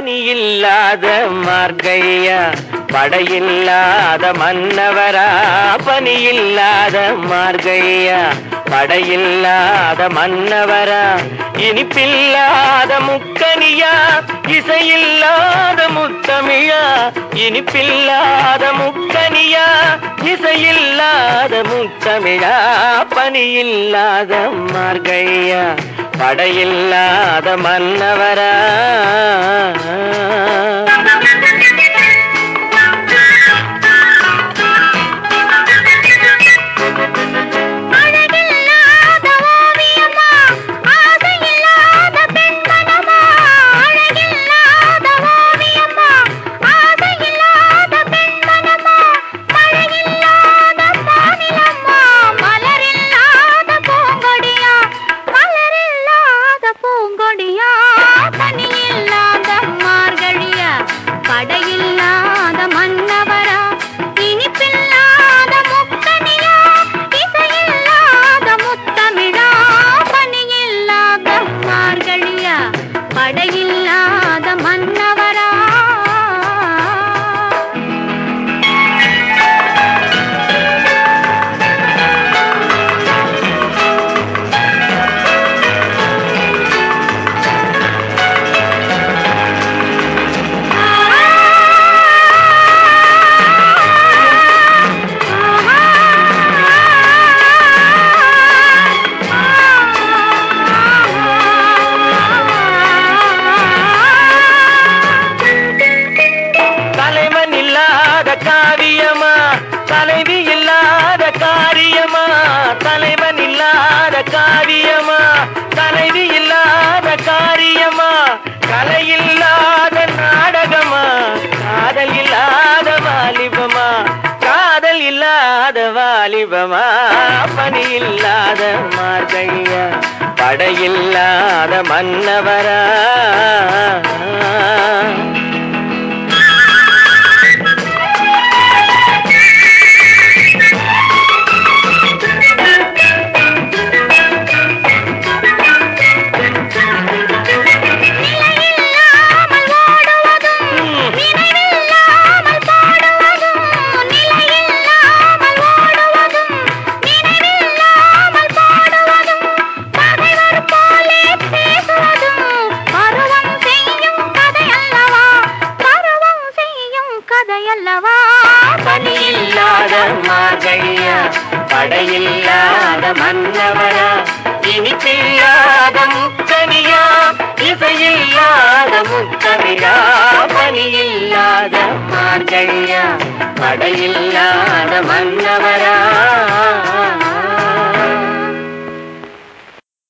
பணியில்லாத மார்கையா படையில்லாத மன்னவரா பணியில்லாத மார்கையா படையில்லாத மன்னவரா இனிப்பில்லாத முக்கனியா இசையில்லாத முத்தமிழா இனிப்பில்லாத முக்கனியா இசையில்லாத முத்தமிழா பணியில்லாத மார்கையா படையில்லாத மன்னவரா. படையில்லாத வாலிபமா பணி இல்லாத மார்கையா படையில்லாத மன்னவரா? மார்கையா படையில்லாத மன்னவனா? இனிப்பில்லாத முக்கனியா இசையில்லாத முத்தமிழா? பணியில்லாத மார்கழியா? படையில்லாத மன்